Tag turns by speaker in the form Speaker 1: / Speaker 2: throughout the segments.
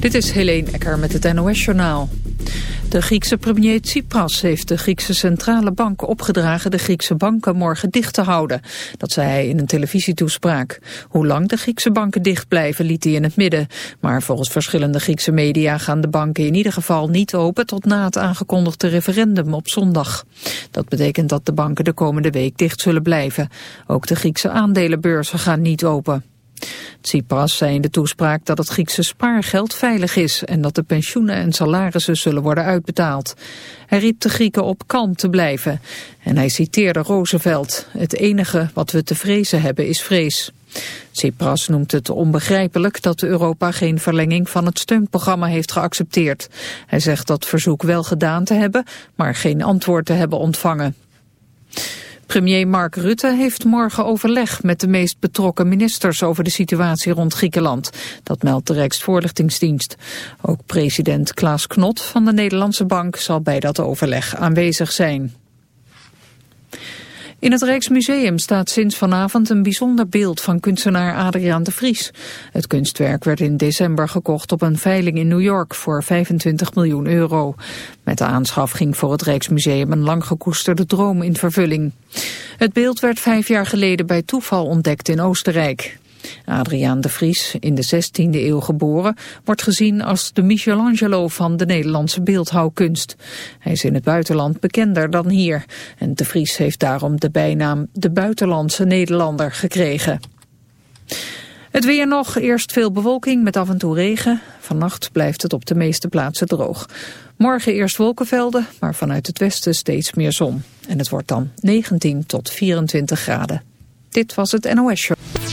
Speaker 1: Dit is Helene Ecker met het NOS-journaal. De Griekse premier Tsipras heeft de Griekse Centrale Bank opgedragen de Griekse banken morgen dicht te houden. Dat zei hij in een televisietoespraak. Hoe lang de Griekse banken dicht blijven liet hij in het midden. Maar volgens verschillende Griekse media gaan de banken in ieder geval niet open tot na het aangekondigde referendum op zondag. Dat betekent dat de banken de komende week dicht zullen blijven. Ook de Griekse aandelenbeurzen gaan niet open. Tsipras zei in de toespraak dat het Griekse spaargeld veilig is en dat de pensioenen en salarissen zullen worden uitbetaald. Hij riep de Grieken op kalm te blijven en hij citeerde Roosevelt. Het enige wat we te vrezen hebben is vrees. Tsipras noemt het onbegrijpelijk dat Europa geen verlenging van het steunprogramma heeft geaccepteerd. Hij zegt dat verzoek wel gedaan te hebben, maar geen antwoord te hebben ontvangen. Premier Mark Rutte heeft morgen overleg met de meest betrokken ministers over de situatie rond Griekenland. Dat meldt de Rijksvoorlichtingsdienst. Ook president Klaas Knot van de Nederlandse Bank zal bij dat overleg aanwezig zijn. In het Rijksmuseum staat sinds vanavond een bijzonder beeld van kunstenaar Adriaan de Vries. Het kunstwerk werd in december gekocht op een veiling in New York voor 25 miljoen euro. Met de aanschaf ging voor het Rijksmuseum een lang gekoesterde droom in vervulling. Het beeld werd vijf jaar geleden bij toeval ontdekt in Oostenrijk. Adriaan de Vries, in de 16e eeuw geboren, wordt gezien als de Michelangelo van de Nederlandse beeldhouwkunst. Hij is in het buitenland bekender dan hier en de Vries heeft daarom de bijnaam de buitenlandse Nederlander gekregen. Het weer nog, eerst veel bewolking met af en toe regen. Vannacht blijft het op de meeste plaatsen droog. Morgen eerst wolkenvelden, maar vanuit het westen steeds meer zon. En het wordt dan 19 tot 24 graden. Dit was het NOS Show.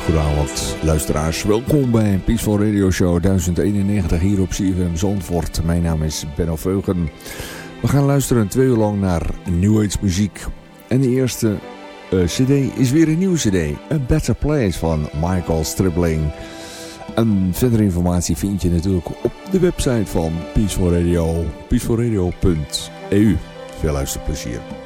Speaker 2: Hele goede avond, luisteraars. Welkom bij Peaceful Radio Show 1091 hier op CFM Zandvoort. Mijn naam is Benno Veugen. We gaan luisteren twee uur lang naar New Age muziek. En de eerste uh, cd is weer een nieuwe cd. A Better Place van Michael Stribling. En verdere informatie vind je natuurlijk op de website van Peaceful Radio. peacefulradio.eu Veel luisterplezier.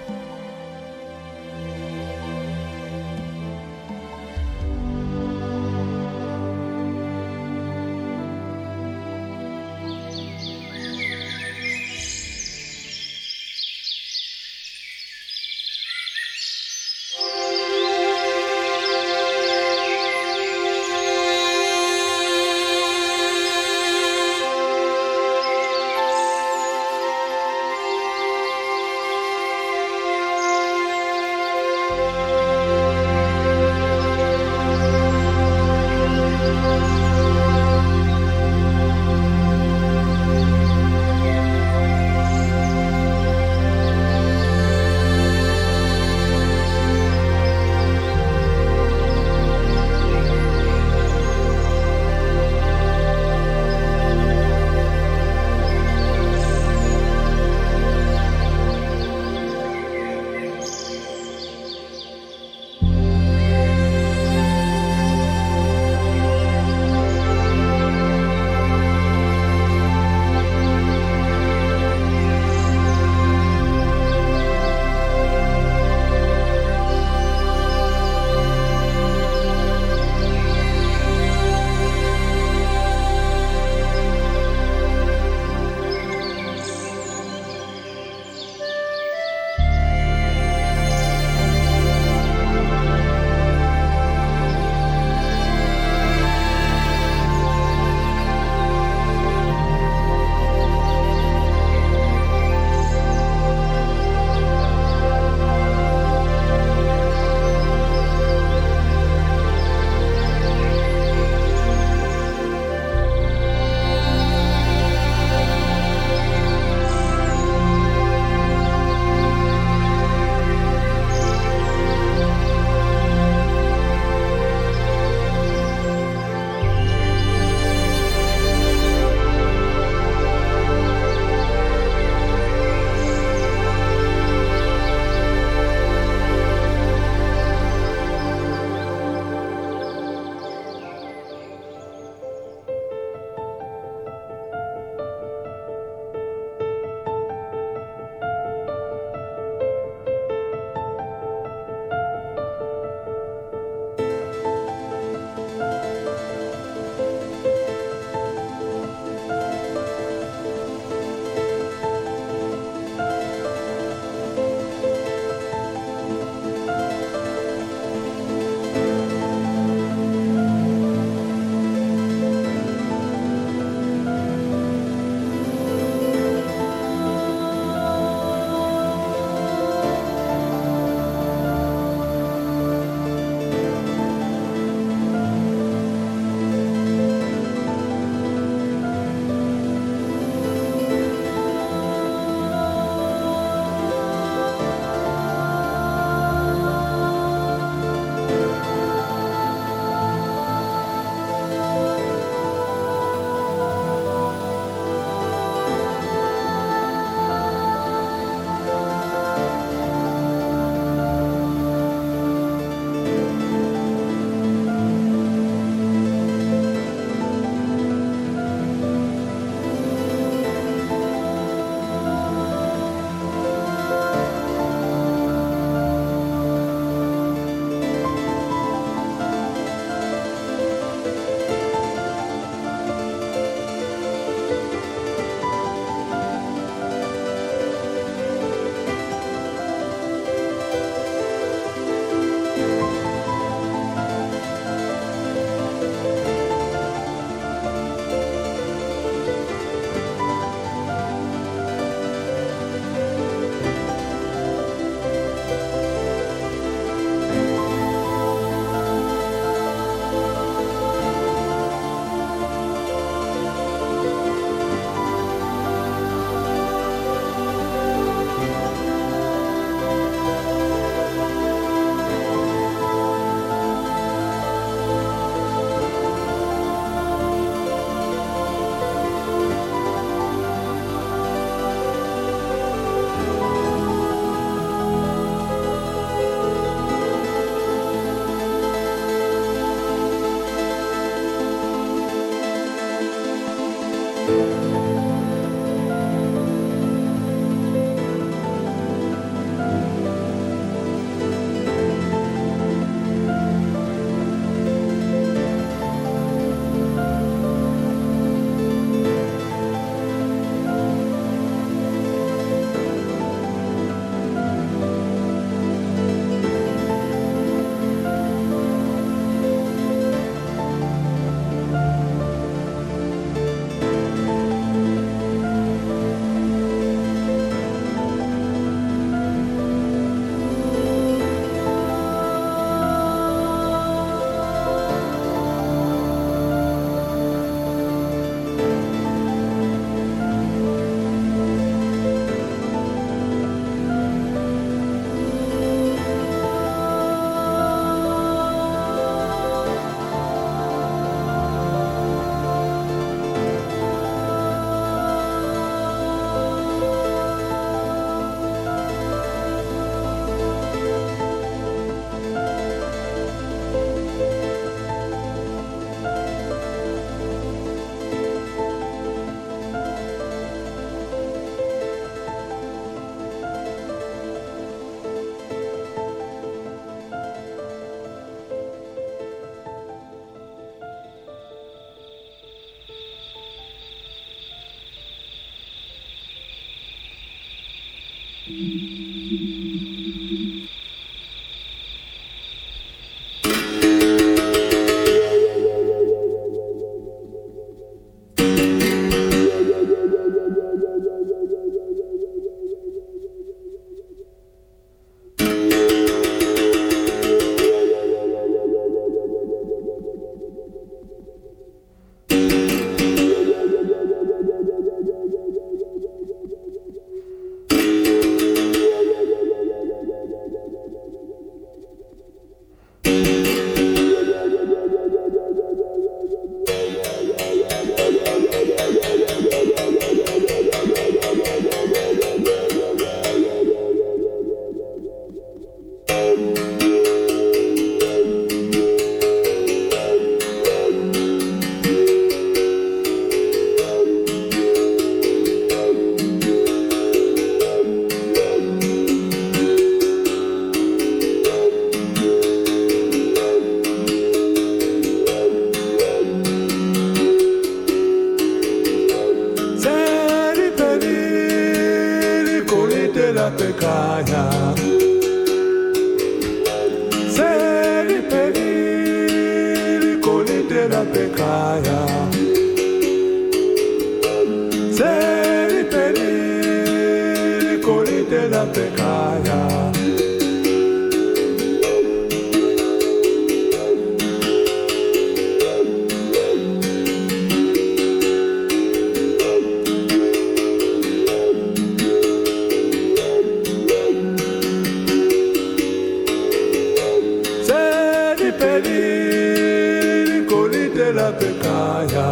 Speaker 3: liphelile igolide lapha ekhaya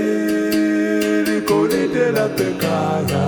Speaker 3: seliphelile igolide lapha ekhaya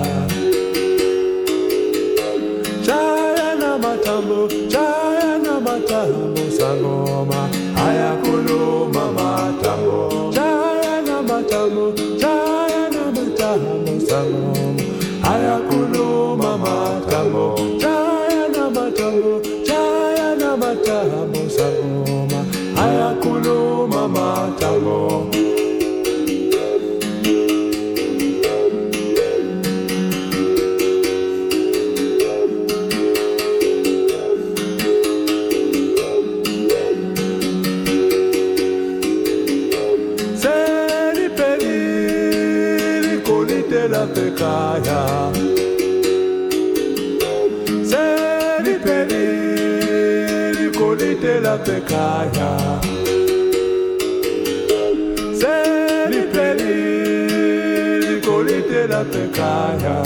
Speaker 3: Jaya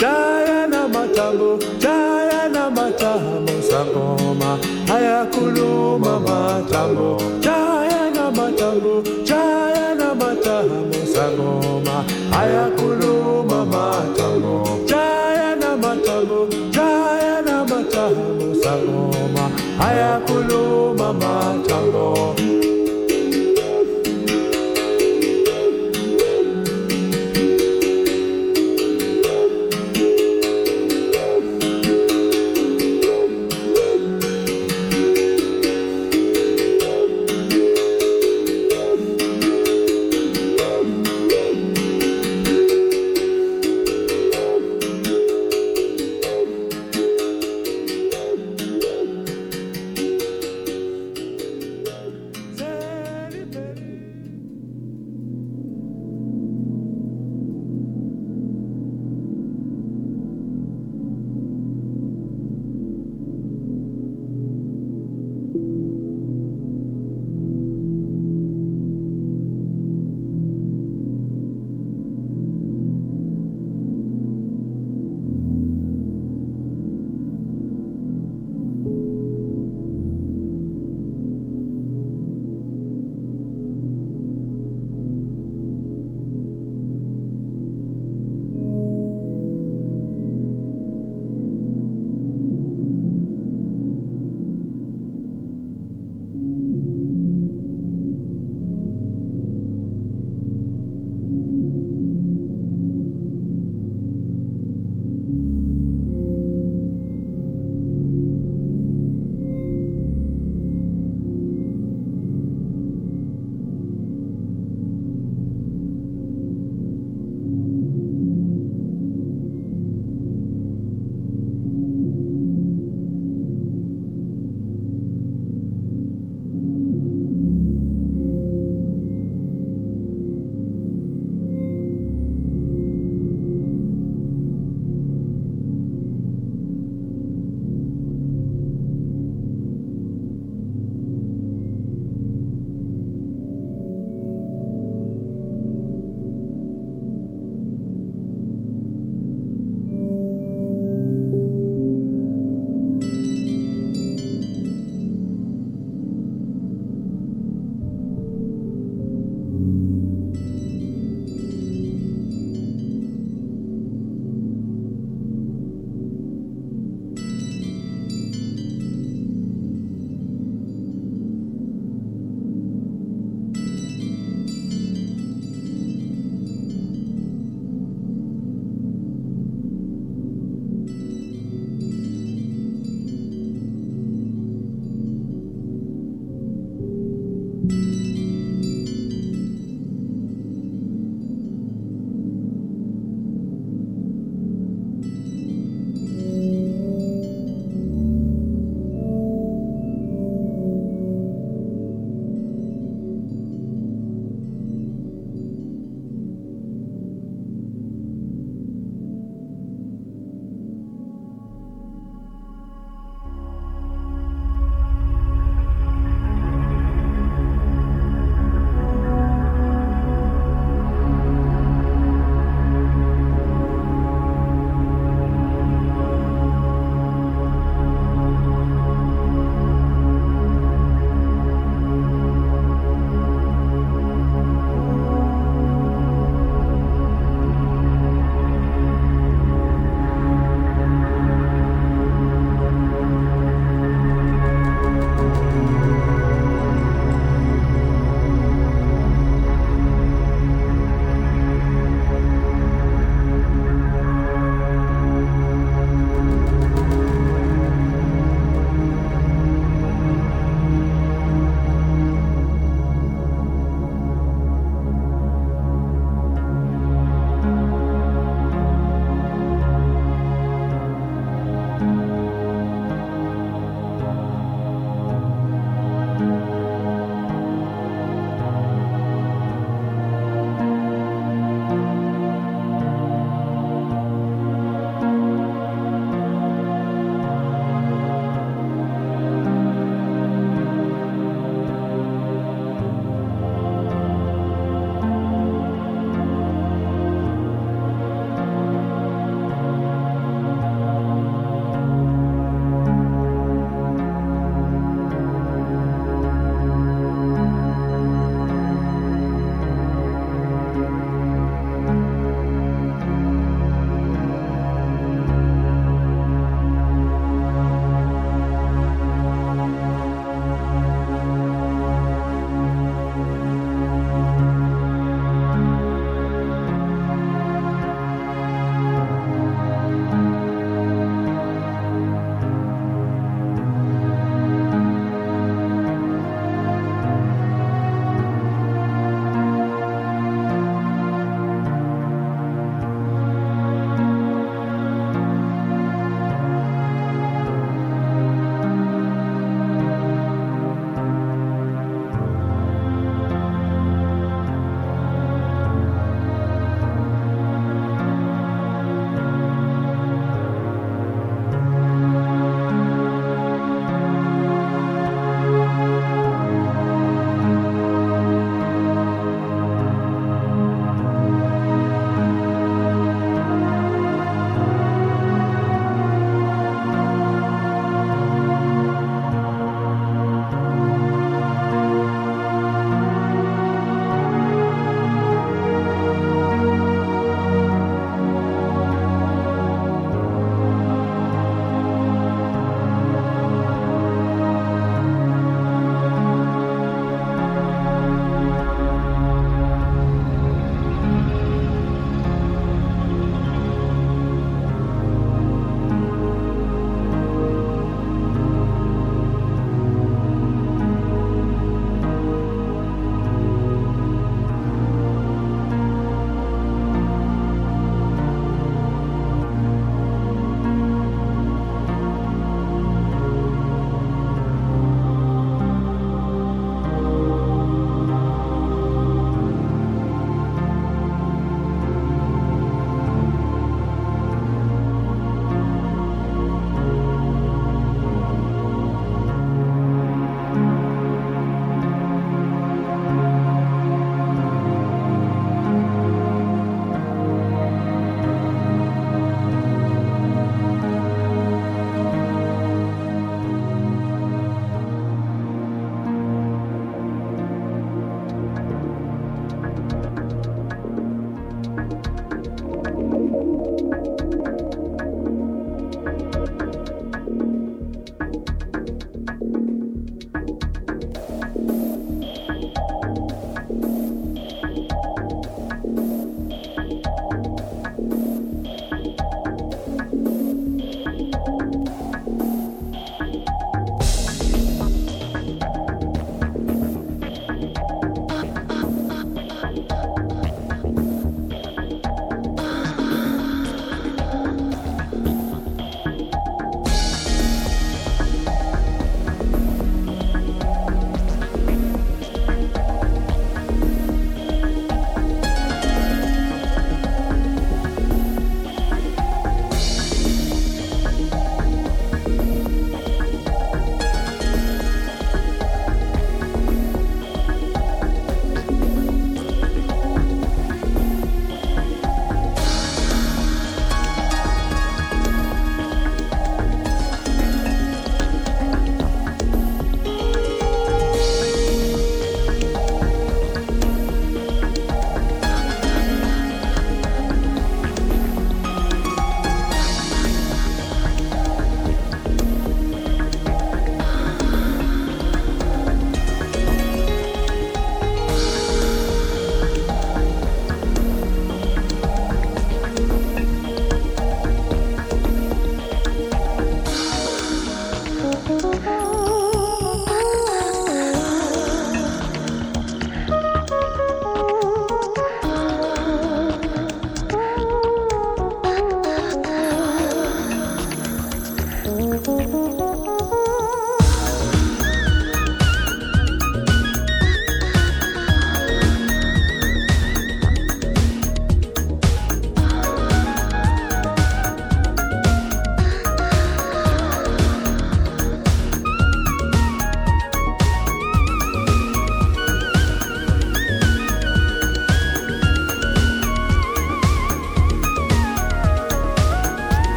Speaker 3: Jaya Namatambu Jaya Namatambu Sangoma Hayakuluma Matambu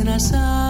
Speaker 3: in
Speaker 4: I saw.